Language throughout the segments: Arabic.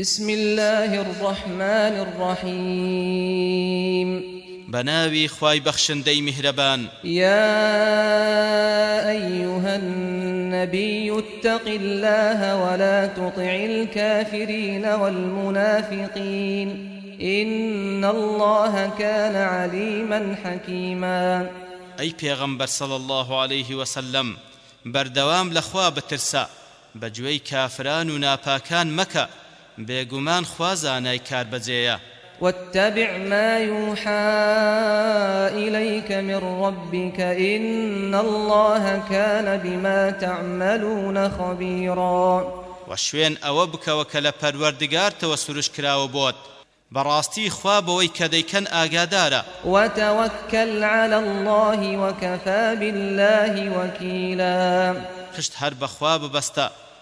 بسم الله الرحمن الرحيم. بناوي خواي بخشندي مهربان يا أيها النبي اتق الله ولا تطع الكافرين والمنافقين. إن الله كان عليما حكيما. أي پیغمبر صلى الله عليه وسلم بردوام لخوا بترسا بجوي كافران و ناپاکان مەکە بێگومان خوازانای کار بەجێیە واتبع ما يوحى إليك من ربك إن الله كان بما تعملون خبيرا. وشوين ئەوە بکەوە کە لە پەروەردگارتەوە سروش کراوە بۆت. بەڕاستی خوا بەوەی کە دەیکەن ئاگادارە. وتوكل على الله وكفى بالله وكيلا. خشت هەر بەخوا ببەستە.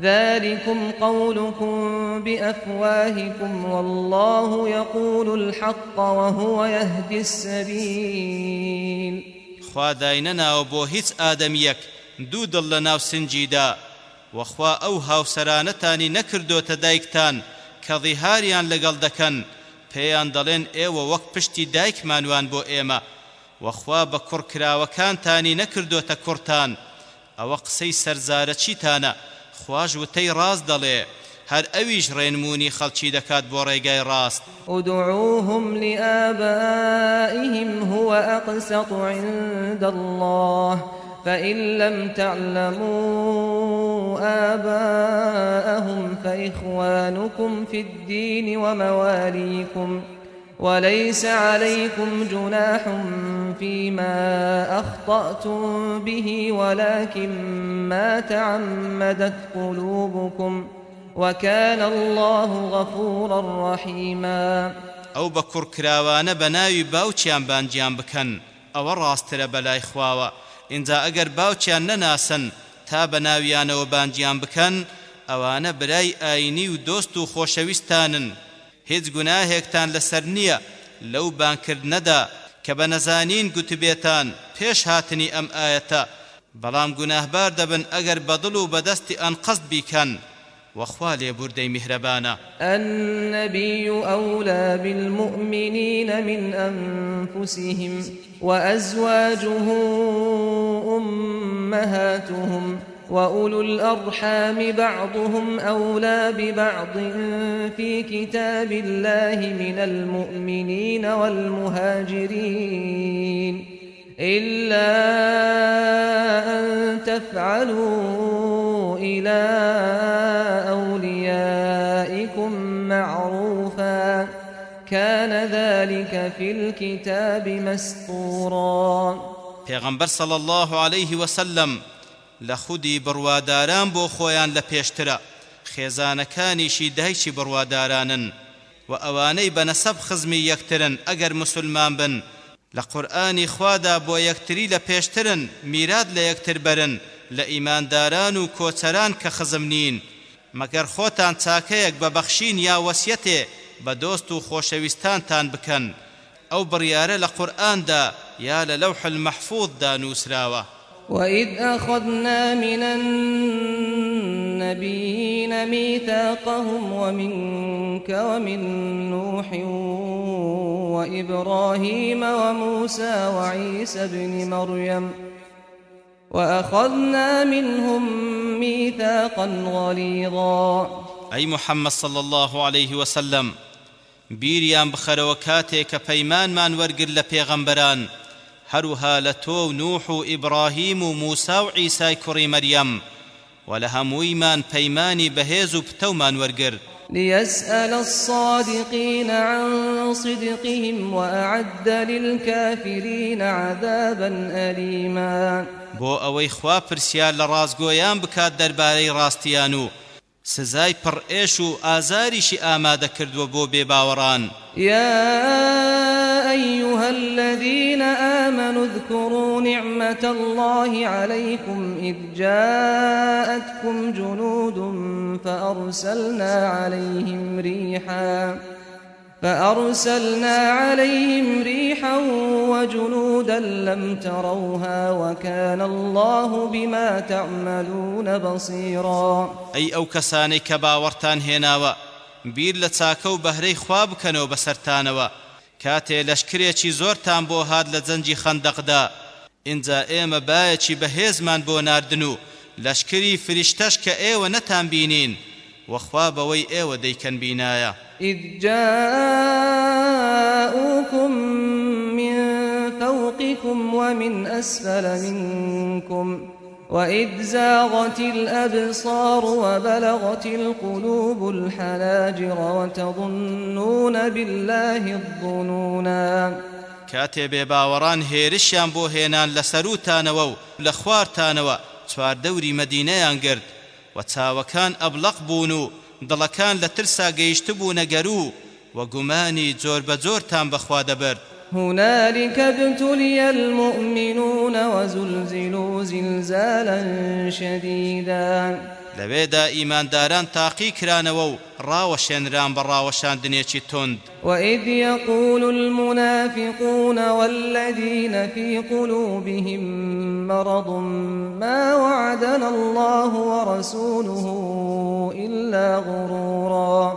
ذلكم قولكم بأفواهكم والله يقول الحق وهو يهدي السبيل. خوا داینەناوە بۆ هیچ ئادەمیەک دوو دڵ لە ناو سنجیدا وەخوا ئەو هاوسەرانەتانی نەکردۆتە دایکتان کە ڕیهاریان لەگەڵ دەکەن پێیان دەڵێن ئێوە وەک پشتی دایکمانوان بۆ ئێمە وەخوا بە کوڕکراوەکانتانی نەکردۆتە کوڕتان. ئەوە قسەی سەرزارە چیتانە خواش وتەی ڕاست دەڵێ. هەر ئەویش ڕێنمونی خەڵکی دەکات بۆ ڕێگای ڕاست. ادعوهم لآبائهم هو أقسط عند الله فإن لم تعلموا آباءهم فإخوانكم في الدين ومواليكم. وليس عليكم جناح فيما أخطأتم به ولكن ما تعمدت قلوبكم وكان الله غفورا رحيما. ئەو بە کوڕکراوانە بە ناوی باوچیان بانگیان بکەن ئەوە ڕاسترە بەلای خواوە اینجا ئەگەر باوچیان نەناسن تا بە ناویانەوە بانگیان بکەن ئەوانە برای ئاینی و دۆست و خۆشەویستانن هیچ گوناهێکتان لەسەر نییە. لەو بانکردنەدا کە بە نەزانین گوتبێتان پێش هاتنی ئەم ئاەتە. بەڵام گوناهبار دەبن ئەگەر بەدڵ و بەدەستی ئەن قەست بیکەن. وخوا لێبوردەی میهرەبانە. النبي أولى بالمؤمنين من أنفسهم وأزواجه أمهاتهم. وأولو الأرحام بعضهم أولى ببعض في كتاب الله من المؤمنين والمهاجرين إلا أن تفعلوا إلى أوليائكم معروفا كان ذلك في الكتاب مسطورا پیغمبر صلى الله عليه وسلم لخودی بڕواداران بۆ خۆیان لە پێشترە. خێزانەکانیشی دایکی بڕوادارانن و ئەوانەی بەنەسەب خزمی یەکترن ئەگەر مسلمان بن. لە قورئانی خوادا بۆ یەکتری لە پێشترن میراد لە یەکتر بەرن لە ئیمانداران و کۆچەران کە خزم نین. مەگەر خۆتان چاکەیەک بە بەخشین یا وەسیەتێ بە دۆست و خۆشەویستانتان بکەن. ئەو بڕیارە لە قورئاندا یا لە لەوح المەحفوظدا نووسراوە وإذ أخذنا من النبيين ميثاقهم ومنك ومن نوح وإبراهيم وموسى وعيسى بن مريم وأخذنا منهم ميثاقا غليظا. أي محمد صلى الله عليه وسلم بيريان بخەرەوە کاتێک کە پەیمانمان پێغەمبەران هەروها لە تۆ و نوح و ئیبراهیم و موسا و عیسای کوڕی مەریەم و لە هەموویمان پەیمانی بەهێز و پتەومان وەرگرت ليسأل الصادقين عن صدقهم وأعد للكافرين عذابا أليما. بۆ ئەوەی خوا پرسیار لە ڕازگۆیان بکات دەربارەی ڕاستیان و سزای پڕئێش و ئازاریشی ئامادە کردووە بۆ بێباوەڕان يا أيها الذين آمنوا اذكروا نعمة الله عليكم إذ جاءتكم جنود فأرسلنا عليهم ريحاً فأرسلنا عليهم ريحا وجنودا لم تروها وكان الله بما تعملون بصيرا. أي أو كساني كباورتان هناوا بیر لە چاکە و بەهرەی خوا بکەنەوە بەسەرتانەوە کاتێ لەشکرێکی زۆرتان بۆ هات لە جەنجی خەندەقدا اینجا ئێمە بایەکی بەهێزمان بۆ ناردن و لەشکری وەخوا بەوەی ئێوە دەیکەن بینایە إذ جاءوكم من فوقكم ومن أسفل منكم وإذ زاغت الأبصار وبلغت القلوب الحناجر وتظنون بالله الظنونا. كاتب باوران هێرشیان بۆ هێنانە سەروتانەوە و لە خوارتانەوە چواردەوری مەدینەیان گرت و چاوەکان ئەبلەق بوون و دڵەکان لە ترسا گەیشتبوونە گەروو و گومانی جۆر بە هنالك ابتلي المؤمنون وزلزلوا زلزالا شديدا لەوێدا ئیمانداران تاقی کرانەوە و ڕاوەشێنران بە ڕاوەشاندنێکی تند. وإذ يقول المنافقون والذين في قلوبهم مرض ما وعدنا الله ورسوله إلا غرورا.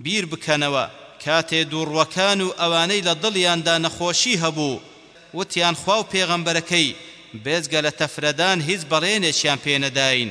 بیر بکەنەوە کاتێ دووڕوەکان و ئەوانەی لە دڵیاندا نەخۆشی هەبوو. وتیان خوا و پێغەمبەرەکەی بێزگە لە تەفرەدان هیچ بەڵێنێکیان پێنەداین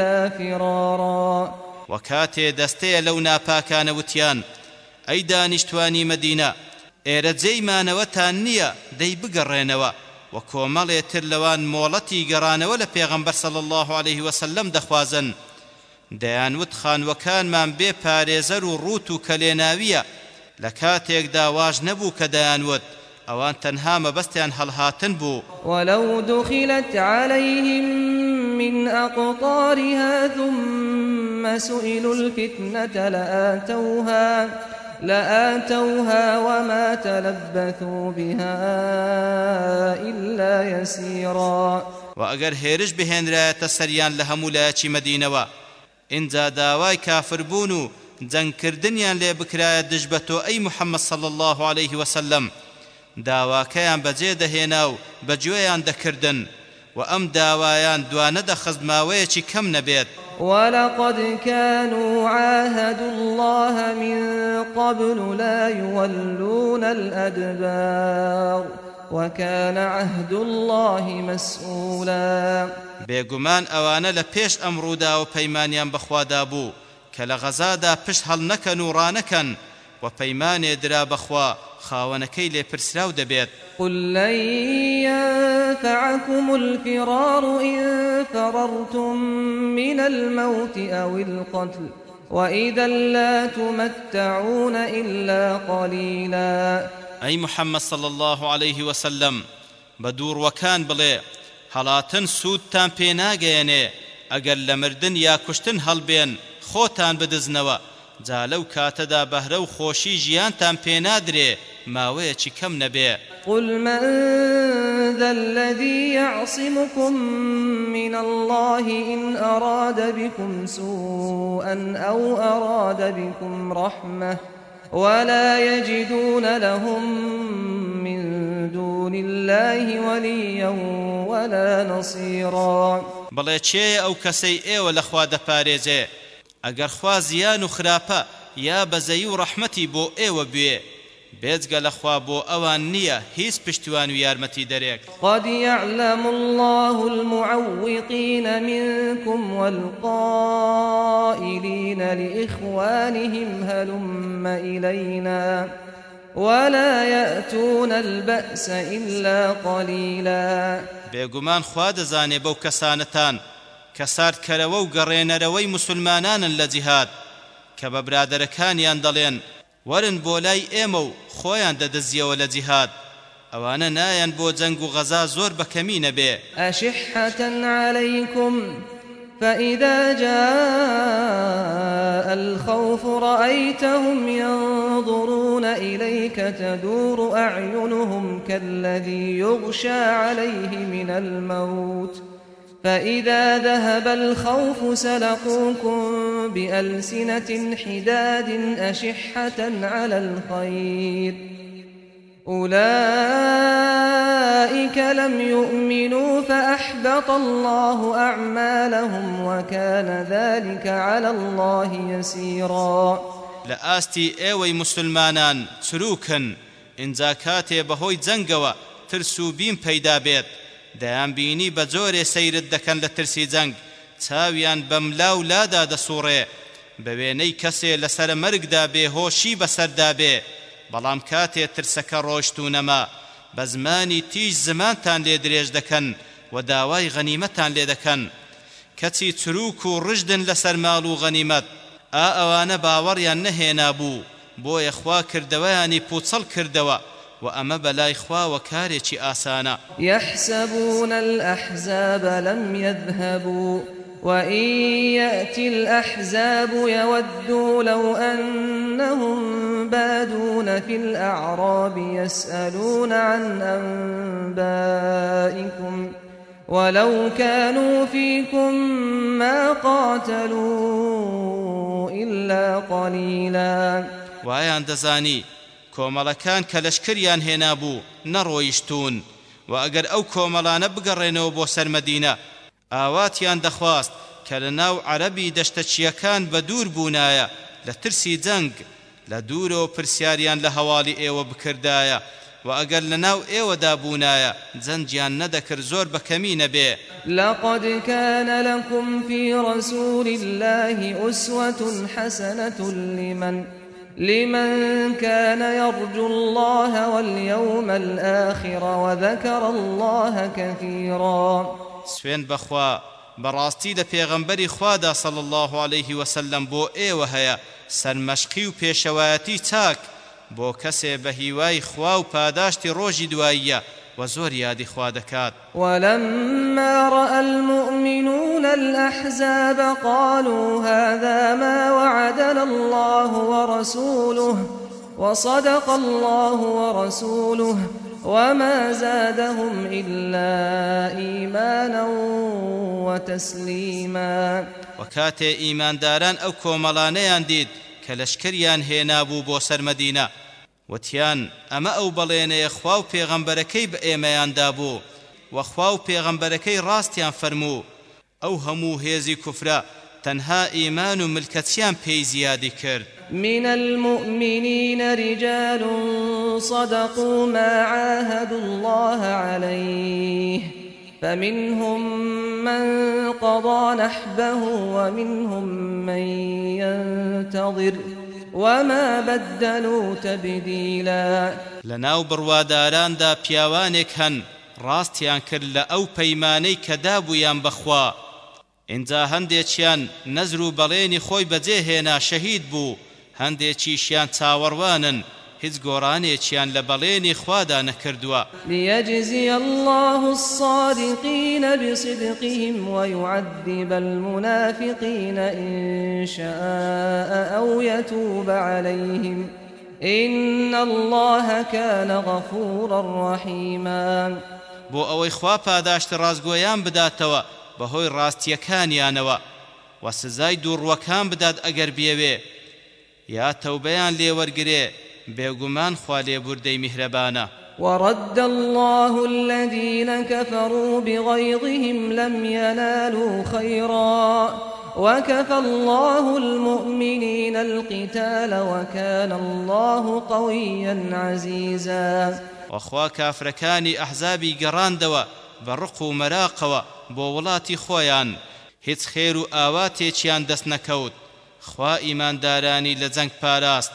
إلا فرارا. وكاتي دستي لو ناپاکانە وتیان. ئەی دانیشتوانی مدینە ئێرە جێیمانەوەتان نییە دەی بگەڕێنەوە. و کۆمەڵێ تر لەوان مۆڵەتی گەڕانەوە لە پێغەمبەر صلی الله عليه وسلم دەخوازن. دەیانوت خانوەکانمان بێ پارێزەر و ڕوت و کەلێناویە. لە کاتێکدا واژ نەبوو کە دەیانوت ئەوان تەنها مەبەستیان هەڵهاتن بوو ولو دخلت عليهم من أقطارها ثم سئلوا الفتنة لآتوها لآتوها وما تلبثوا بها إلا يسيرا. وە ئەگەر هێرش بهێنرایە سەریان لە هەموو لایەکی مەدینە ئینجا داوای کافر بوون و جەنگکردنیان لێ بکرایە دژ بە تۆ ئەی محەممەد صل الله عليه وسلم داواکەیان بەجێ دەهێنا و بەگوێیان دەکردن و ئەم داوایان دوانە دەخست ماوەیەکی کەم نەبێت. ولقد كانوا عاهدوا الله من قبل لا يولون الأدبار وكان عهد الله مسؤولا بێگومان ئەوانە لە پێش ئەمڕوودا و پەیمانیان بەخوادا بوو کە لە غەزادا پشت هەڵ نەکەن و ڕانەکەن و پەیمانێ درا بەخوا خاوەنەکەی لێ پرسراو دەبێت. قل لن ينفعكم الفرار إن فررتم من الموت أو القتل وإذا لا تمتعون إلا قليلا. أي محمد صلى الله عليه وسلم بدور وكان بلي هەڵاتن سوودتان پێ ناگەیەنێ ئەگەر لە مردن یا کوشتن هەڵبێن خۆتان بدزنەوە. جا لەو کاتەدا بەهرە و خۆشی ژیانتان پێنادرێ ماوەیەکی کەم نەبێ. قل من ذا الذي يعصمكم من الله إن أراد بكم سوءا أو أراد بكم رحمة ولا يجدون لهم من دون الله وليا ولا نصيرا. بڵێ چێ ئەو کەسەی ئێوە لەخوا دەپارێزێ؟ ئەگەر خوا زیان و خراپە یا بەزەی و ڕەحمەتی بۆ ئێوە بێ بێجگە لەخوا بۆ ئەوان نییە هیچ پشتیوان و یارمەتی دەرێک. قد يعلم الله المعوقين منكم والقائلين لإخوانهم هلم إلينا ولا يأتون البأس إلا قليلا. بێگومان خوا دەزانێ بەو کەسانتان کە ساردکەرەوە و گەڕێنەرەوەی مسلمانانن لە جیهاد کە بە برادەرەکانیان دەڵێن ورن بۆ لای ئێمە و خۆیان دەدەزیەوە لە جیهاد ئەوانە نایەن بۆ جەنگ و فإذا جاء الخوف رأيتهم ينظرون إليك تدور أعينهم كالذي يغشى عليه من الموت. فإذا ذهب الخوف سلقوكم بألسنة حداد أشحة على الخير. أولئك لم يؤمنوا فأحبط الله أعمالهم وكان ذلك على الله يسيرا. لآستي ايوي مسلمانان تروكن انزا كاتي بهوي جنگوا ترسو بين پەیدا بێت. دەیان بینی بە جۆرێ سەیرت دەکەن لە ترسی جەنگ. چاویان بەملا و لادا دەسوڕێ. بە وێنەی کەسێ لەسەر مەرگدا بێهۆشی بەسەردا بێ. بەڵام کاتێ ترسەکە ڕۆشتونەما بە زمانی تیژ زمانتان لێ درێژ دەکەن و داوای غەنیمەتان لێ دەکەن. کەچی چروک و ڕژدن لەسەر ماڵ و غەنیمەت. ئا ئەوانە باوەڕیان نەهێنا بوو. بۆیە خوا کردەوەیانی پوچەڵ کردەوە. وأما بلاي خوا وكاريتي آسانا. يحسبون الأحزاب لم يذهبوا وإن يأتي الأحزاب يودوا لو أنهم بادون في الأعراب يسألون عن أنبائكم ولو كانوا فيكم ما قاتلوا إلا قليلا. وأيان دزاني کۆمەڵەکان کە لەشکریان هێنابوو نەڕۆیشتون و ئەگەر ئەو کۆمەڵانە بگەڕێنەوە بۆ سەرمەدینە ئاواتیان دەخواست کە لە ناو عەرەبی دەشتەچیەکان بە دوور بوونایە لە ترسی جەنگ لە دوورەوە پرسیاریان لە هەواڵی ئێوە بکردایە. و ئەگەر لە ناو ئێوەدا بوونایە جەنجیان نەدەکرد زۆر بەکەمی نەبێ. لقد كان لكم في رسول الله أسوة حسنة لمن لمن كان يرجو الله واليوم الآخر وذكر الله كثيرا. سوين بخوا براستي لە پێغەمبەری خوادا صلى الله عليه وسلم بۆ ئێوە هەیە سەرمەشقی و پێشەوایەتی چاک بۆ کەسێ بە هیوای خوا و پاداشتی ڕۆژی دواییە وزور يادي خوادكات ولما رأى المؤمنون الأحزاب قالوا هذا ما وعدنا الله ورسوله وصدق الله ورسوله وما زادهم إلا إيمانا وتسليما. وكاتي إيمان داران أو كوملانيان ديد كلشكريان هينابو بوسر مدينة وتیان ئەمە ئەو بەڵێنەیە خوا و پێغەمبەرەکەی بە ئێمەیاندا بوو وەخوا و پێغەمبەرەکەی ڕاستیان فەرموو. ئەو هەموو هێزی کوفرە تەنها ئیمان و من المؤمنين رجال صدقوا ما عاهدوا الله عليه فمنهم من قضى نحبه ومنهم من ينتظر. وما بدلوا تبديلا. لناو برواداران دا پیاوانێک هەن ڕاستیان کرد لە ئەو پەیمانەی کە دابوویان بەخوا. ئینجا هەندێکیان نەزر و بەڵێنی خۆی بەجێهێنا شەهید بوو هەندێکیشیان چاوەڕوانن. هیچ گۆڕانێکیان لە بەڵێنی خوادا نەکردووە. ليجزي الله الصادقين بصدقهم ويعذب المنافقين إن شاء أو يتوب عليهم. إن الله كان غفورا رحيما. بۆ ئەوەی خوا پاداشت ڕازگۆیان بداتەوە بەهۆی ڕاستیەکانیانەوە. و سزای دووڕوەکان بدات ئەگەر بێوێ. یا تەوبەیان لێوەرگرێ بێگومان خوا لێبوردەی میهرەبانە. ورد الله الذين كفروا بغيظهم لم ينالوا خيرا. وكفى الله المؤمنين القتال وكان الله قويا عزيزا. وخوا كافركاني أحزابي قراندوا برقوا مراقوا بولاتي خويان. هیچ خێر و ئاواتێکیان دەست نەکەوت خوا ئیماندارانی لە جەنگ پاراست.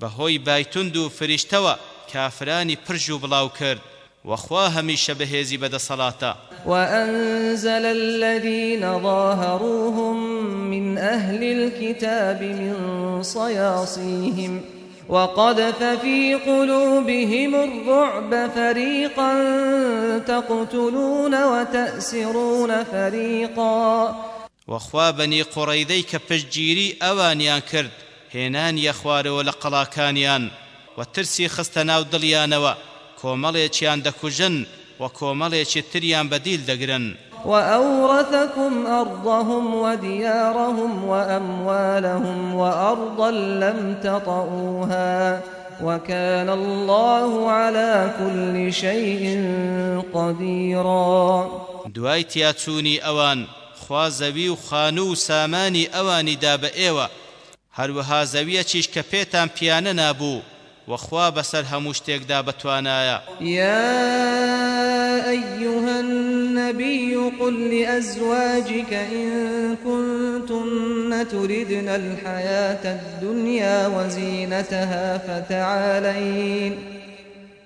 بەهۆی بایتند و فریشتەوە کافرانی پرژ و بڵاو کرد وخوا هەمیشە بەهێزی بەدەسەڵاتە وأنزل الذين ظاهروهم من أهل الكتاب من صياصيهم وقذف في قلوبهم الرعب فريقا تقتلون وتأسرون فريقا. وخوا بني قڕەیدەی کە پشتگیری ئەوانیان کرد هێنان یەخوارەوە لە قەڵاکانیان و ترسی خستە ناو دڵیانەوە کۆمەڵێکیان دەکوژن و کۆمەڵێکی تریان بەدیل دەگرن وأورثكم أرضهم وديارهم وأموالهم وأرضا لم تطئوها وكان الله على كل شيء قديرا. دوای تیاچوونی ئەوان خوا زەوی و خانوو و سامانی ئەوانی دا بە ئێوە هەروەها زەویەکیش کە پێتان پیانە نابوو وخوا بەسەر هەموو شتێکدا بەتوانایە يا أيها النبي قل لأزواجك إن كنتن تردن الحياة الدنيا وزينتها فتعالين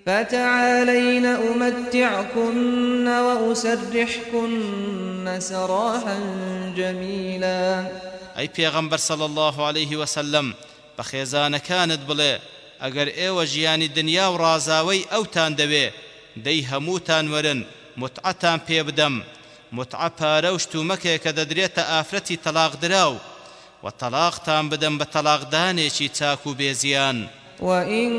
فتعالين أمتعكن وأسرحكن سراحا جميلا. أي پیغمبر صلى الله عليه وسلم بخيزان كانت بلي ئەگەر ئێوە ژیانی دنیا و ڕازاوەی ئەوتان دەوێ دەی هەمووتان وەرن متعتان پێ بدەم. متعە پارە و شتومەکێک کە دەدرێتە ئافرەتی دراو و تەلاقتان بدەم بە تەلاقدانێکی چاک و بێزیان. وإن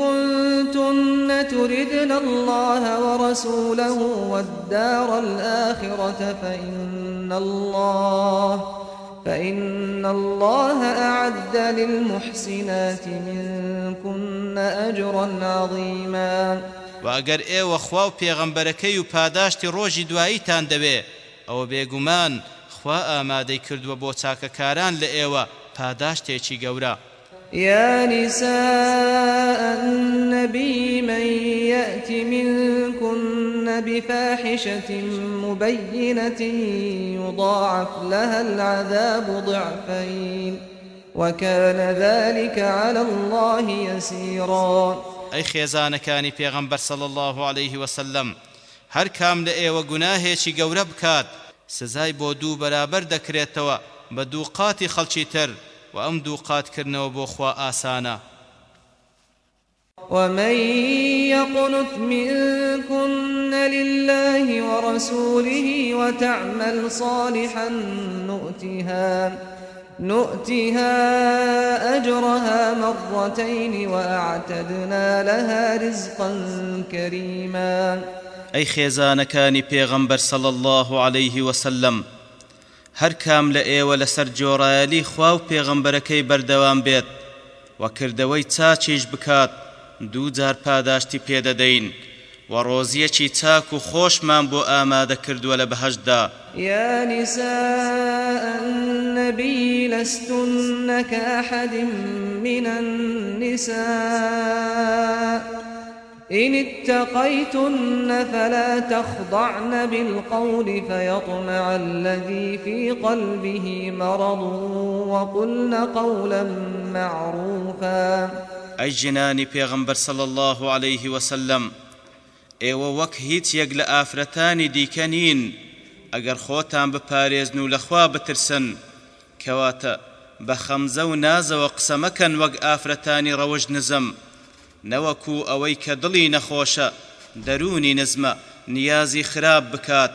كنتن تردن الله ورسوله والدار الآخرة فإن الله فإن الله أعد للمحسنات منكن أجرا عظيما. وأجر إيه وخوا پیغمبركي و پاداشتی روجی دواییتان دەوێ ئەوە بێگومان خوا کردووە بۆ چاکەکاران لە ئێوە پاداشتێکی گەورە. يا نساء النبي من يأت منكن بفاحشة مبينة يضاعف لها العذاب ضعفين وكان ذلك على الله يسيرا. أي خێزانەکانی پێغەمبەر صلى الله عليه وسلم. ئێوە گوناهێکی گەورە بکات سزای بۆ دوو بەرابەر دەکرێتەوە بە دوو قاتی خەڵکی تر و ئەم دوو قاتکردنەوە بۆ خوا ئاسانە. ومن يقنت منكن لله ورسوله وتعمل صالحا نؤتها نؤتها أجرها مرتين وأعتدنا لها رزقا كريما. أي خيزان كان پیغمبر صلى الله عليه وسلم هەر کام لە ئێوە لەسەر جۆڕایەلی خوا و پێغەمبەرەکەی بەردەوام بێت و کردەوەی دوو جار پاداشتی پێدەدەین و ڕۆزیەکی چاک و خۆشمان بۆ ئامادە کردووە لە بەهەشدا يا نساء النبي لستن كأحد من النساء. إن اتقيتن فلا تخضعن بالقول فيطمع الذي في قلبه مرض وقلن قولا معروفا. أي جناني پیغمبر صلى الله عليه وسلم. ئێوە وەک هیچ یەک لە ئافرەتانی دیکەنین. ئەگەر خۆتان بپارێزن و لەخوا بترسن کەواتە بە خەمزە و نازەوە قسەمەکەن وەک ئافرەتانی ڕەوژ نزم. نەوەکو ئەوەی کە دڵی نەخۆشە دەرونی نزمە نیازی خراپ بکات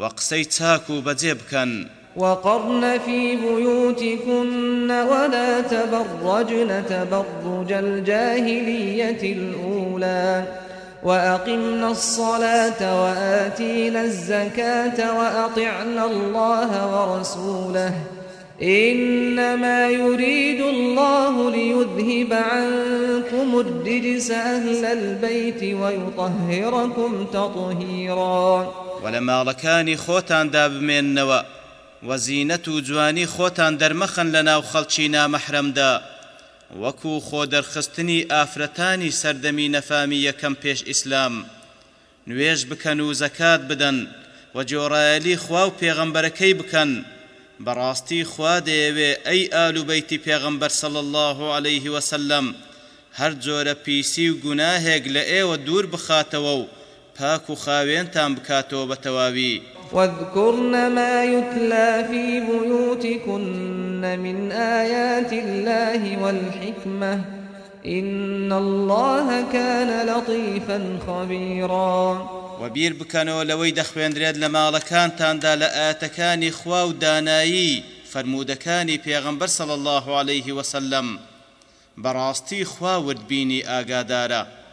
و قسەی چاک و بەجێ بکەن. وقرن في بيوتكن ولا تبرجن تبرج الجاهلية الأولى وأقمنا الصلاة وآتينا الزكاة وأطعنا الله ورسوله إنما يريد الله ليذهب عنكم الرجس أهل البيت ويطهركم تطهيرا. ولما لكاني خوتان داب من نوا وزينة جواني خوتان درمخن لنا وخلچينا محرم دا وەکو خۆ دەرخستنی ئافرەتانی سەردەمی نەفامی یەکەم پێش ئیسلام. نوێژ بکەن و زەکات بدەن و جۆڕایەلی خوا و پێغەمبەرەکەی بکەن. بەڕاستی خوا دەیەوێ ئەی ئالوبەیتی پێغەمبەر صلی الله عليه وسلم. هەر جۆرە پیسی و گوناهێک لە ئێوە دوور بخاتەوە و پاک و خاوێنتان بکاتەوە بە تەواوی. واذكرن ما يتلى في بيوتكن من آيات الله والحكمة إن الله كان لطيفا خبيرا. وبیر بکەنەوە لەوەی دەخوێندرێت لە ماڵەکانتاندا لە ئاتەکانی خوا و دانایی فرمودەکانی پێغەمبەر صلی الله عليه وسلم بەڕاستی خوا وردبینی ئاگادارە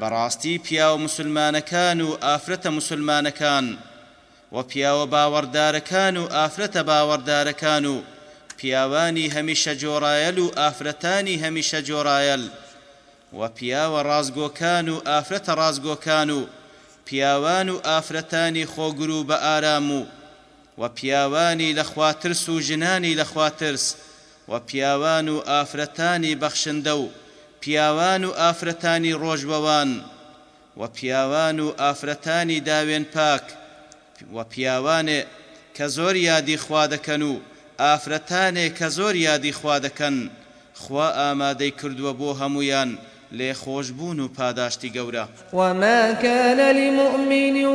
بەڕاستی پیا و مسلمانەکان و ئافرەتە مسلمانەکان و پیاوە باوەڕدارەکان و ئافرەتە باوەڕدارەکان و پیاوانی هەمیشە جۆڕایەل و ئافرەتانی هەمیشە جۆڕایەل و پیاوە ڕازگۆکان و ئافرەتە ڕازگۆکان و پیاوان و ئافرەتانی خۆگر و بە ئارام و و پیاوانی لە خواترس و ژنانی لە خواترس و پیاوان و ئافرەتانی بەخشندە و پیاوان و ئافرەتانی ڕۆژبەوان و پیاوان و ئافرەتانی داوێن پاک و پیاوانێ کە زۆر یادی خوا دەکەن و ئافرەتانێ کە زۆر یادی خوا دەکەن خوا ئامادەی کردووە بۆ هەمویان. لێ خۆشببوون و پاداشتی گەورە. وما كان لمؤمن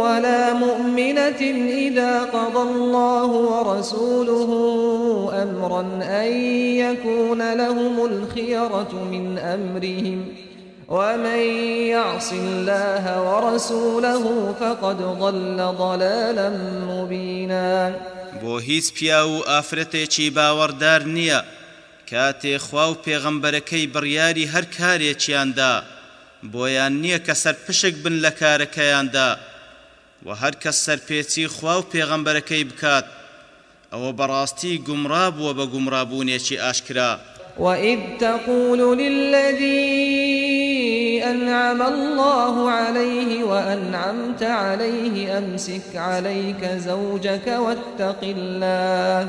ولا مؤمنة إذا قضى الله ورسوله أمرا أن يكون لهم الخيرة من أمرهم. ومن يعص الله ورسوله فقد ضل ضلالا مبينا. بۆ هیچ پیا و ئافرەتێکی باوەڕدار نییە. کاتێ خوا و پێغەمبەرەکەی بڕیاری هەر کارێکیاندا بۆیان نییە کە سەرپشک بن لە کارەکەیاندا و هەر کەس سەرپێچی خوا و پێغەمبەرەکەی بکات ئەوە بەڕاستی گومڕا بووە بە گومڕابوونێکی ئاشکرا. وإذ تقول للذي أنعم الله عليه وأنعمت عليه أمسك عليك زوجك واتق الله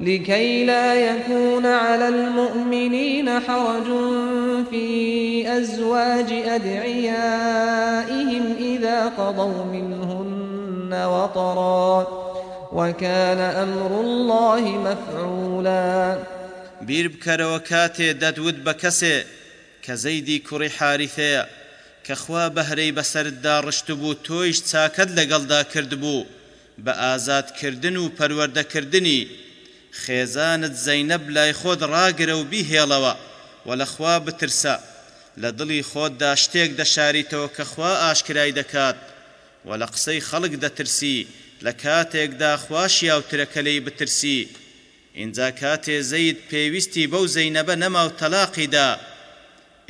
لكي لا يكون على المؤمنين حرج في أزواج أدعيائهم إذا قضوا منهن وطرا وكان أمر الله مفعولا. بیر بکەرەوە کاتێ دەدوت بە کەسێ کە زەیدی کوڕی حارثەیە کە خوا بەهرەی بەسەردا ڕشت بوو تۆیش چاکەت لەگەڵدا پەروەردەکردنی خێزانت زەینەب لای خۆت ڕاگرە و بیهێڵەوە و لە خوا بترسە. لە دڵی خۆتدا شتێک دەشاریتەوە کە خوا ئاشکرای دەکات. و لە قسەی خەڵک دەترسی لە کاتێکدا خواشی ئاوترەکە لی بترسی. اینجا کاتێ زەید پێویستی بەو زەینەبە نەما و تەلاقیدا.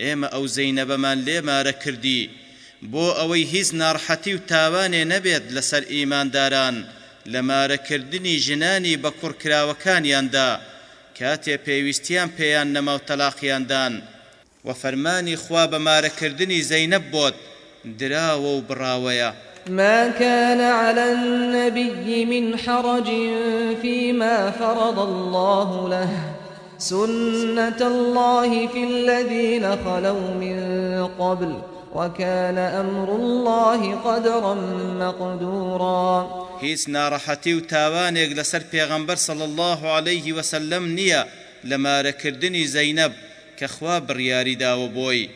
ئێمە ئەو زەینەبەمان لێمارە کردی. بۆ ئەوەی هیچ ناڕحەتی و تاوانێ نەبێت لەسەر ئیمانداران. لە مارەکردنی ژنانی بە کوڕکراوەکانیاندا کاتێ پێویستیان پێیان نەما و تەلاقیاندان. و فەرمانی خوا بە مارەکردنی زەینەب بۆت دراوە و بڕاوەیە. ما كان على النبي من حرج فيما فرض الله له. سنة الله في الذين خلوا من قبل. وكان أمر الله قدرا مقدورا. هیچ ناڕەحەتی و تاوانێک لەسەر پێغەمبەر صلى الله عليه وسلم نییە لە مارەکردنی زەینەب کە خوا بڕیاری داوە بۆی.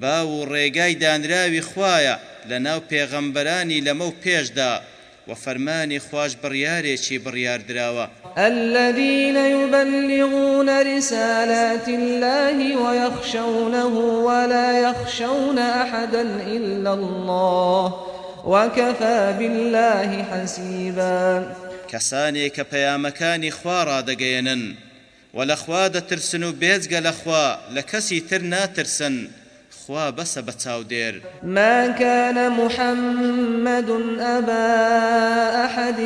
با و ڕێگای دانراوی خوایە لە ناو پێغەمبەرانی لەمە و پێشدا. وە فەرمانی خواش بڕیاری بڕیار دراوە الذين يبلغون رسالات الله ويخشونه ولا يخشون أحدا إلا الله وكفى بالله حسيبا. كساني كبيامكاني خوارا دقينن ولخوا دترسن بيزق لخوا لكسي ترنا ترسن خوا بس دير ما كان محمد أبا أحد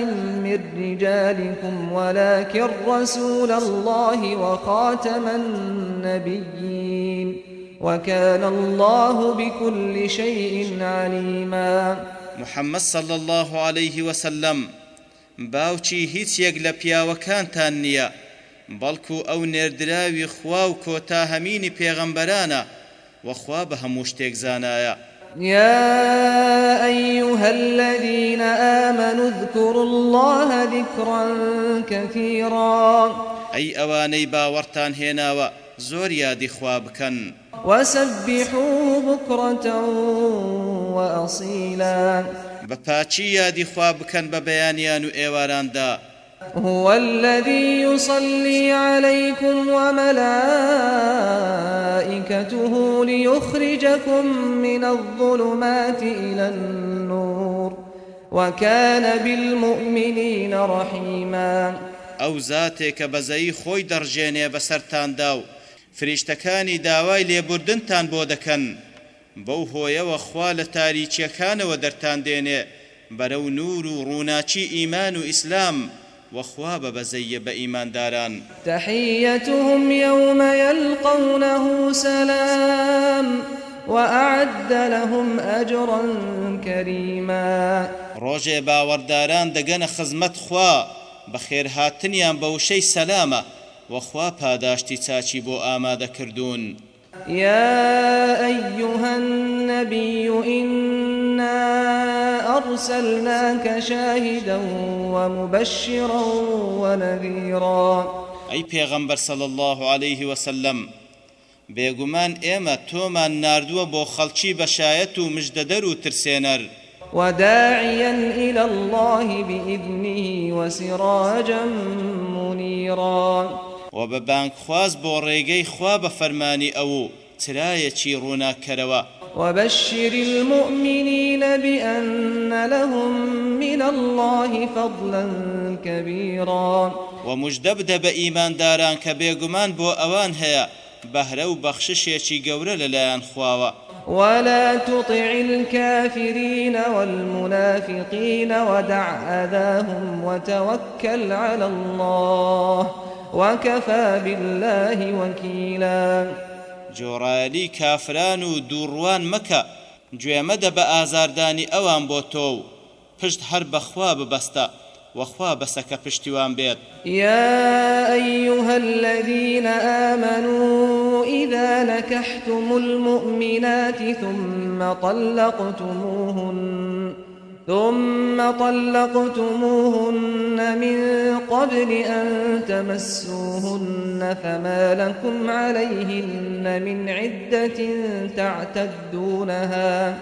من رجالكم ولكن رسول الله وخاتم النبيين. وكان الله بكل شيء عليما. محمد صلى الله عليه وسلم باوچی هیچ یەک لە پیاوەکانتان نییە بەڵکو ئەو نێردراوی خوا و کۆتا هەمینی پێغەمبەرانە وخوا بهم شتێک زانایە. يا أيها الذين آمنوا اذكروا الله ذكرا كثيرا. أي أواني باورتان هناوا زور يادي خوابكن وسبحوه بكرة وأصيلا. بپاچی یادی خوابكن ببيانيان إيواران دا هو الذي يصلي عليكم وملائكته ليخرجكم من الظلمات إلى النور وكان بالمؤمنين رحيما. ئەو زاتێکە بەزەی خۆی دەڕژێنێ بەسەرتاندا و فریشتەکانی داوای لێبوردنتان بۆ دەکەن. بەو هۆیەوە خوا لە تاریچیەکانەوە دەرتان نور و ڕووناچی ئیمان و وخواب بزي بإيمان داران. تحيتهم يوم يلقونه سلام وأعد لهم أجرا كريما. روجي باورداران دقن خزمت خوا بخير هاتنيان بوشي سلامة وخوا پاداشتی چاچی بو آماده کردون. يا أيها النبي إنا أرسلناك شاهدا ومبشرا ونذيرا. أي پیغمبر صلى الله عليه وسلم بێگومان ئێمە تۆمان ناردووە بۆ خەڵکی بەشایەت و مژدەدەر و ترسێنەر وداعيا إلى الله بإذنه وسراجا منيرا. وببانك خواز بۆ ڕێگەی خوا بە فەرمانی ئەو ترایەکی ڕووناکەرەوە. وبشر المؤمنين بأن لهم من الله فضلا كبيرا. ومجدب بإيمان داران كبيغمان بو أوان هيا بهرو بخششيشي قورة للايان خواوا ولا تطع الكافرين والمنافقين ودع أذاهم وتوكل على الله. وكفى بالله وكيلا. جۆڕایەلی کافران و دووڕوان مەکە گوێمەدە بە ئازاردانی ئەوان بۆ تۆ و پشت هەر بەخوا ببەستە وخوا بسك پشتیوان بيت يا أيها الذين آمنوا إذا نكحتم المؤمنات ثم طلقتموهن ثم طلقتموهن من قبل أن تمسوهن فما لكم عليهن من عدة تعتدونها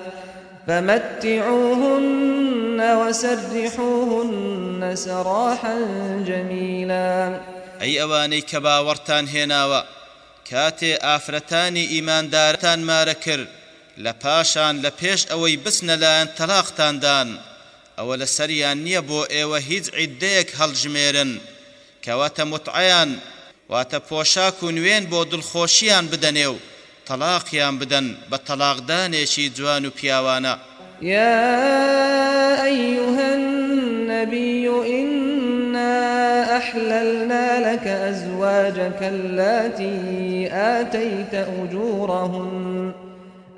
فمتعوهن وسرحوهن سراحا جميلا. ئەی ئەوانەی کە باوەڕتان هێناوە کاتێ ئافرەتانی ئیماندارتان مارەکرد لە لەپاشان لەپێش ئەوەی بچنە لایان تەڵاقتان دان ئەوە لەسەریان نییە بۆ ئێوە هیچ عیددەیەک هەڵیبژمێرن کەواتە موتعەیان واتە پۆشاک و نوێن بۆ دڵخۆشیان بدەنێ و تەڵاقیان بدەن بە تەڵاقدانێکی جوان و پیاوانە يا أيها النبي إنا أحللنا لك أزواجك اللاتي آتيت أجورهن.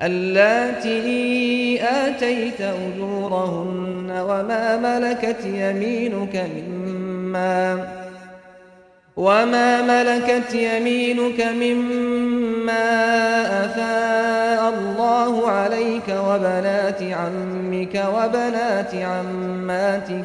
اللاتي آتيت أجورهن وما ملكت يمينك مما وما ملكت يمينك مما أفاء الله عليك وبنات عمك وبنات عماتك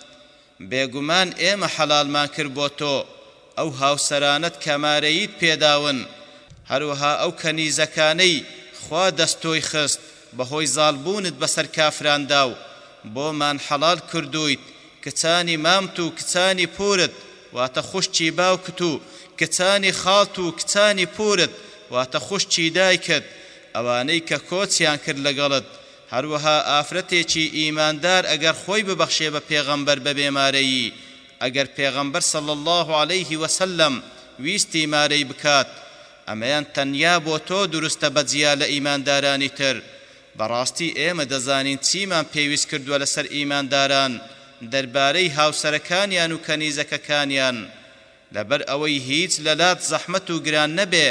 بێگومان ئێمە حەڵالمان کرد بۆ تۆ. ئەو هاوسەرانت کەمارەیت پێداون. هەروەها ئەو کەنیزەکانەی خوا دەستۆی خست. بەهۆی زاڵبوونت بەسەر کافراندا و بۆمان حەڵال کردویت کچانی مامت و کچانی پورت واتە خوشتی باوکت و کچانی خاڵت و کچانی پورت واتە خوشتی دایکت. ئەوانەی کە کۆچیان کرد لەگەڵت. هەروەها ئافرەتێکی ئیماندار ئەگەر خۆی ببەخشێ بە پێغەمبەر بە بێمارەیی ئەگەر پێغەمبەر صل الله عليه وسلم ویستی مارەی بکات ئەمەیان تەنیا بۆ تۆ دروستە بەجیا لە ئیماندارانی تر. بەڕاستی ئێمە دەزانین چیمان پێویست کردووە لەسەر ئیمانداران دەربارەی هاوسەرەکانیان و کەنیزەکەکانیان. لەبەر ئەوەی هیچ لەلات زەحمەت و گران نەبێ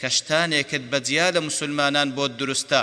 کەشتانێکت بەجیا لە مسلمانان بۆ دروستە.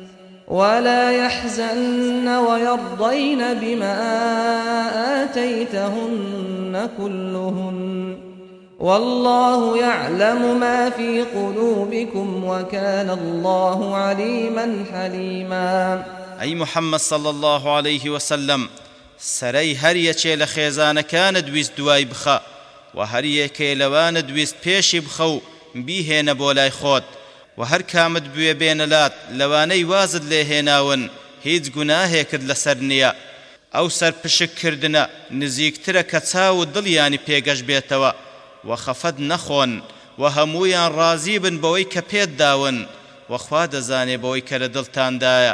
ولا يحزن ويرضين بما آتيتهن كلهن. والله يعلم ما في قلوبكم وكان الله عليما حليما. ئەی محەممەد صلى الله عليه وسلم سەرەی هەر یەکێ لە خێزانەکانت دەوێت دوای بخە وە هەر یەکێ لەوان دەوێت پێشی بخە و بیهێنە بۆلای خۆت. و هەر کامت بوێ بێنەلات لەوانەی وازت لێ هێناون هیچ گوناهێکت لەسەر نییە. ئەو سەرپشککردنە نزیکترە کە چاو دڵیانی پێ گەش بێتەوە. و خەفەت نەخۆن و هەمویان ڕازی بن بەوەی کە پێت داون. وەخوا دەزانێ بەوەی کە لە دڵتاندایە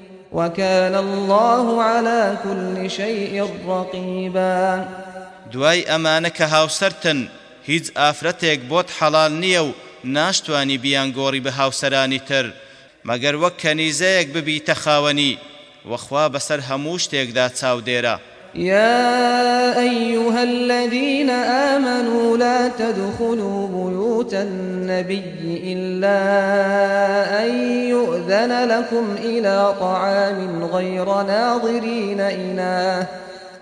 وكان الله على كل شيء رقيبا. دوای ئەمانە کە هاوسەرتن هیچ ئافرەتێک بۆت حەڵال نییە و ناشتوانی بیانگۆڕی بە هاوسەرانی تر. مەگەر وەک کەنیزەیەک ببیتە خاوەنی وەخوا بەسەر هەموو شتێکدا چاودێرە. يا أيها الذين آمنوا لا تدخلوا بيوت النبي إلا أن يؤذن لكم إلى طعام غير ناظرين إناه.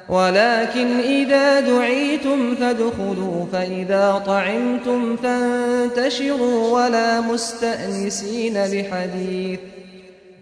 ولكن إذا دعيتم فادخلوا فإذا طعمتم فانتشروا ولا مستأنسين لحديث.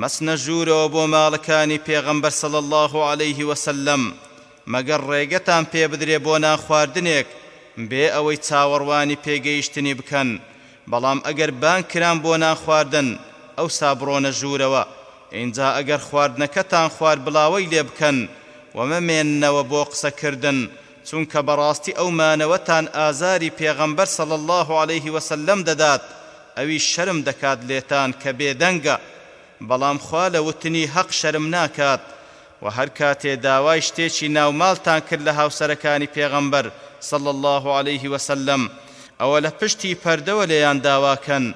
مەسنە ژوورەوە بۆ ماڵەکانی پێغەمبەر سەڵ الله عليه وسلم. مەگەر ڕێگەتان پێ بدرێ بۆ ناخواردنێک بێ ئەوەی چاوەڕوانی پێگەیشتنی بکەن. بەڵام ئەگەر بان کران بۆ ناخواردن ئەو سابڕۆنە ژوورەوە. اینجا ئەگەر خواردنەکەتان خوارد بڵاوەی لێ بکەن ومەمێننەوە بۆ قسەکردن. چونکە بەڕاستی ئەو مانەوەتان ئازاری پێغەمبەر سەڵ الله عليه وسلم دەدات ئەوی شەرم دەکات لێتان کە بێدەنگە. بەڵام خوا لە وتنی حەق شەرم ناکات و هەر کاتێ داوای شتێکی ناوماڵتان کرد لە هاوسەرەکانی پێغەمبەر صلى الله عليه وسلم. ئەوە لە پشتی پەردەوە لێیان داواکەن.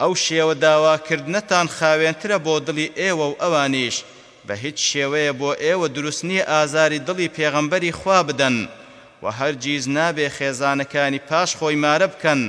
ئەو شێوە داواکردنەتان خاوێنترە بۆ دڵی ئێوە و ئەوانیش. بە هیچ شێوەیە بۆ ئێوە دروست نییە ئازاری دڵی پێغەمبەری خوا بدەن. و هەرگیز نابێ خێزانەکانی پاش خۆی مارە بکەن.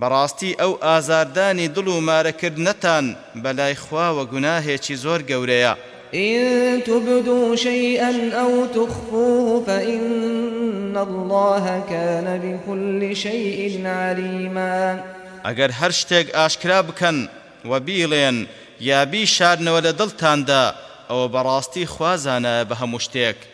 بەڕاستی ئەو ئازاردانی دڵ و مارەکردنەتان بەلای خواوە گوناهێکی زۆر گەورەیە. إن تبدوا شيئا أو تخفوه فإن الله كان بكل شيء عليما. ئەگەر هەر شتێک ئاشکرا بکەن و بیڵێن یا بیشارنەوە لە دڵتاندا ئەوە بەڕاستی خوازانە بە هەموو شتێک.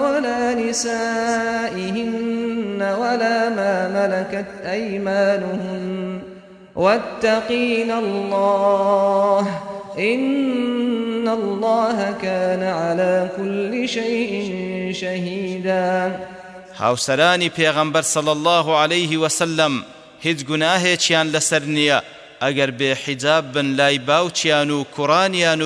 ولا نسائهن ولا ما ملكت أيمانهن. واتقين الله إن الله كان على كل شيء شهيدا. هاوسرانی پێغەمبەر صلى الله عليه وسلم هیچ گوناهێکیان لەسەر نییە ئەگەر بێ حیجاب بن لای باوچیان و کوڕانیان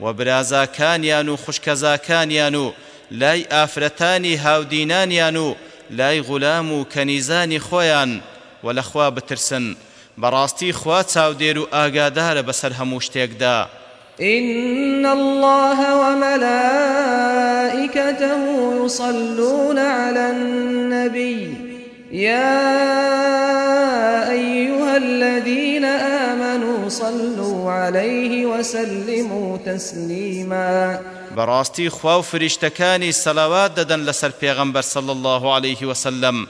و برازاکانیان و خوشکەزاکانیان و لای ئافرەتانی هاودینانیان و لای غولام و کەنیزانی خۆیان و لەخوا بترسن. بەڕاستی خوا چاودێر و ئاگادارە بەسەر هەموو شتێکدا. إن الله وملائكته يصلون على النبي. يا أيها الذين آمنوا صلوا عليه وسلموا تسليما. براستي خواو فرشتكاني صلوات ددن لسر پیغمبر صلى الله عليه وسلم.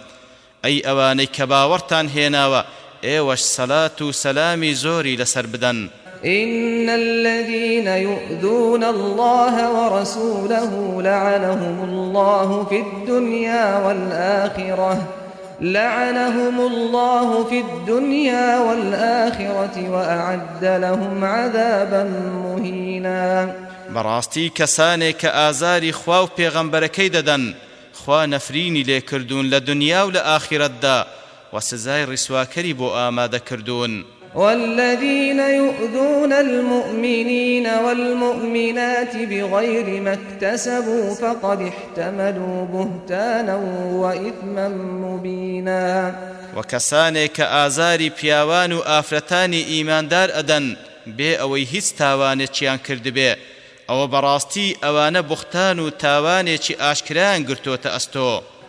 أي أواني كباورتان هيناوا إيوش صلاة سلامي زوري لسر بدن. إن الذين يؤذون الله ورسوله لعنهم الله في الدنيا والآخرة. لعنهم الله في الدنيا والآخرة وأعد لهم عذابا مهينا. براستي كسانك آزاري خواو پیغمبركي ددن. خوا نفريني لكردون لدنيا ولآخرت دا. وسزاي رسواكري بو آماد كردون والذين يؤذون المؤمنين والمؤمنات بغير ما اكتسبوا فقد احتملوا بهتانا وإثما مبينا. وكسانك آزاري بياوان آفرتاني إيمان دار أدن بێ ئەوەی هیچ تاوانێکیان کرد بێ. ئەوە بەڕاستی ئەوانە بوختان و تاوانێکی ئاشکرایان گرتوۆتە ئەستۆ.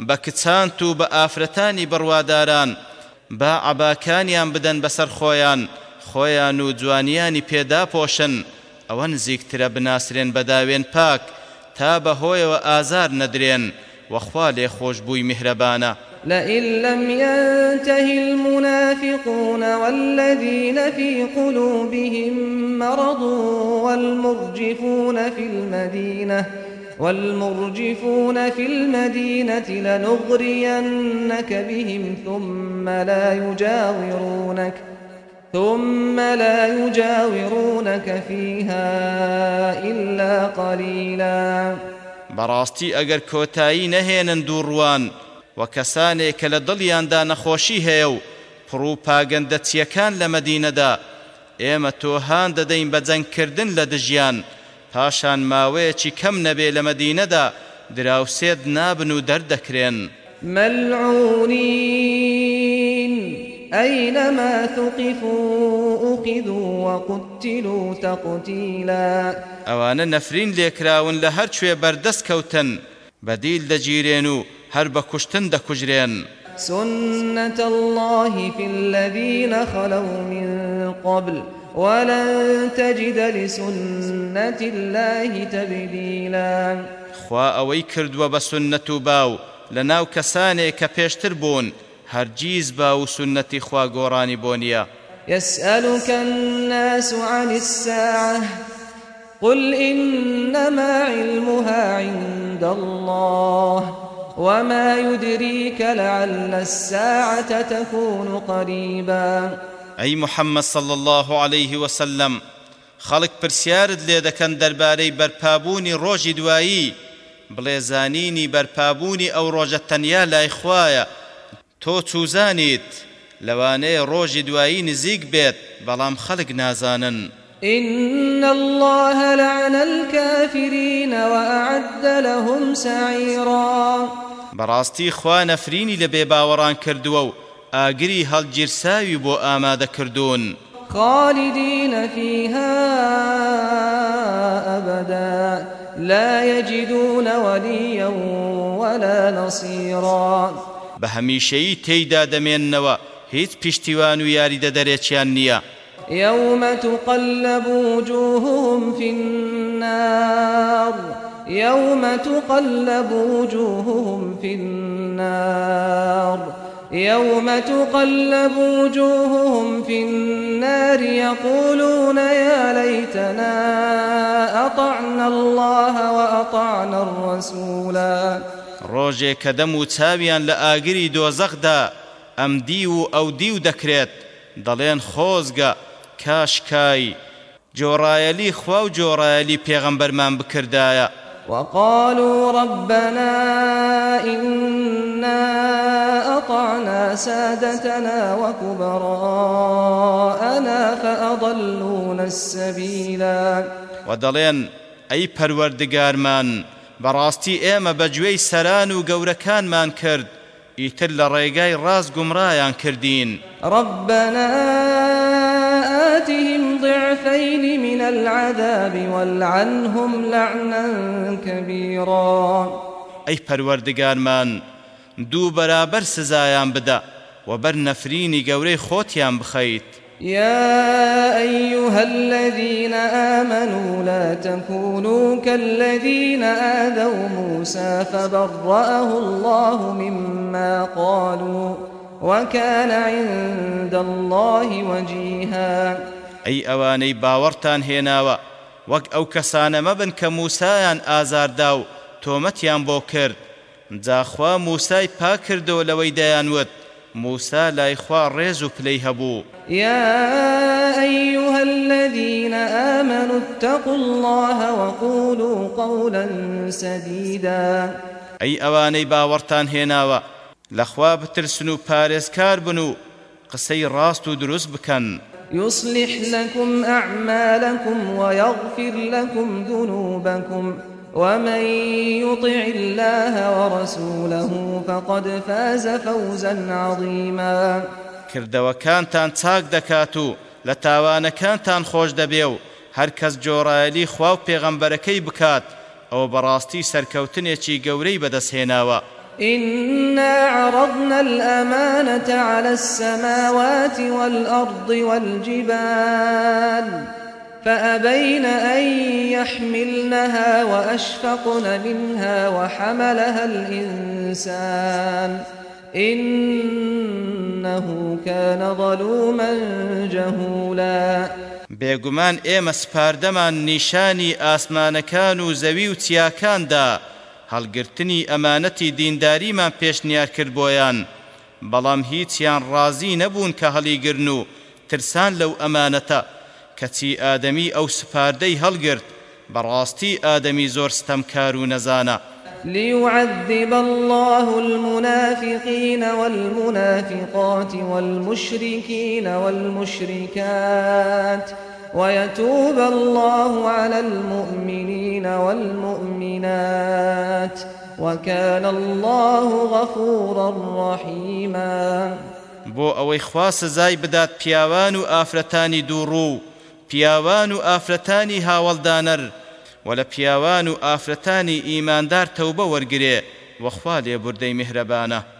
بە کچانت و بڕواداران با عباکانیان بدەن بەسەر خۆیان خۆیان و جوانیانی پێدا پۆشن. ئەوە نزیکترە بناسرێن بەداوێن پاک تا بەهۆیەوە ئازار نەدرێن. وەخوا لێ خۆشببووی میهرەبانە. لئن لم ينته المنافقون والذين في قلوبهم مرض والمرجفون في المدينة والمرجفون في المدينة لنغرينك بهم ثم لا يجاورونك ثم لا يجاورونك فيها إلا قليلا. بەڕاستی ئەگەر کۆتایی نەهێنن دووڕوان و کەسانێک کە لە دڵیاندا نەخۆشی هەیە و پڕووپاگەندەچیەکان لە مەدینەدا ئێمە تۆ هان دەدەین بە جەنگکردن لە دژیان. پاشان ماوەیەکی کەم نەبێ لە مەدینەدا دراوسێت نابن و دەردەکرێن. ملعونين أينما ثقفوا أخذوا وقتلوا تقتيلا. ئەوانە نەفرین لێکراون لە هەر کوێ بەردەست کەوتن بەدیل دەگیرێن و هەر بە کوشتن دەکوژرێن. سنة الله في الذين خلوا من قبل. ولن تجد لسنة الله تبديلا. خوا بە سنەت و باو لە ناو کەسانێک کە پێشتر بوون هەرگیز با و سنەتی خوا بۆ نییە. يسألك الناس عن الساعة قل إنما علمها عند الله وما يدريك لعل الساعة تكون قريبا. ئەی محەممەد صل الله عليه وسلم خەڵک پرسیارت لێ دەکەن دەربارەی بەرپابوونی ڕۆژی دوایی بڵێ زانینی بەرپابوونی ئەو ڕۆژە تەنیا لای خوایە تۆ چوزانیت لەوانەیە ڕۆژی دوایی نزیک بێت بەڵام خەڵک نازانن إن الله لعن الكافرين وأعد لهم سعيرا بەڕاستی خوا نەفرینی لە بێباوەڕان کردووە و ئاگری هەڵگیرساوی بۆ ئامادەکردوون خالدين فيها أبدا لا يجدون وليا ولا نصيرا بە هەمیشەیی تێیدا دەمێننەوە هیچ پشتیوان و یاریدەدەرێکیان نییە. يوم تقلب وجوههم في النار يوم تقلب وجوههم في النار. يوم تقلب وجوههم في النار يقولون يا ليتنا أطعنا الله وأطعنا الرسولا ڕۆژێک کە دەم و چاویان لە ئاگری دۆزەخدا ئەم دی و ئەو و دەکرێت. دەڵێن خۆزگە کاشکای. جۆڕایەلی خوا و جۆڕایەلی پێغەمبەرمان بکردایە. وقالوا ربنا إنا أطعنا سادتنا وكبراءنا فأضلونا السبيلا. و دەڵێن ئەی پەروەردگارمان بەڕاستی ئێمە بەگوێی سەران و گەورەکانمان کرد ئیتر لە ڕێگای ڕاست گومڕایان کردین. ربنا ضعفين من العذاب والعنهم لعنا كبيرا. ئەی پەروەردگارمان دوو بەرابەر سزایان بدە و بەر نەفرینی گەورەی خۆتیان بخەیت يا أيها الذين آمنوا لا تكونوا كالذين آذوا موسى فبرأه الله مما قالوا وكان عند الله وجيها. ئەی ئەوانەی باوەڕتان هێناوە. وەک ئەو کەسانە مەبن کە موسایان ئازاردا و تۆمەتیان بۆ کرد. جاخوا موسای پاکردەوە لەوەی دەیانوت موسا لای خوا ڕێز و پلەی هەبوو يا أيها الذين آمنوا اتقوا الله وقولوا قولا سديدا. أي أواني باورتان هناوا لخوا بترسنو باريس كاربنو قسي راستو دروس بكن يصلح لكم أعمالكم ويغفر لكم ذنوبكم ومن يطع الله ورسوله فقد فاز فوزا عظيما. کردەوەکانتان چاک دەکات و لە تاوانەکانتان خۆش دەبێ و هەر کەس جۆڕایەلی خوا و پێغەمبەرەکەی بکات ئەو بەڕاستی سەرکەوتنێکی گەورەی بەدەستهێناوە. إنا عرضنا الأمانة على السماوات والأرض والجبال فأبين أن يحملنها وأشفقن منها وحملها الإنسان إنه كان ظلوما جهولا. بێگومان ئێمە سپاردەمان نیشانی ئاسمانەکان و زەوی و هەڵگرتنی ئەمانەتی دینداریمان پێشنیار کرد بۆیان. بەڵام هیچیان ڕازی نەبوون کە هەڵیگرن و ترسان لەو ئەمانەتە. کەچی ئادەمی ئەو سپاردەی هەڵگرت بەڕاستی ئادەمی زۆر ستەمکار و ليعذب الله المنافقين والمنافقات والمشركين والمشركات. ويتوب الله على المؤمنين والمؤمنات وكان الله غفورا رحيما. بۆ ئەوەی خوا سزای بدات پیاوان و ئافرەتانی دووڕوو پیاوان و ئافرەتانی هاوڵدانەر و لە پیاوان و ئافرەتانی ئیماندار میهرەبانە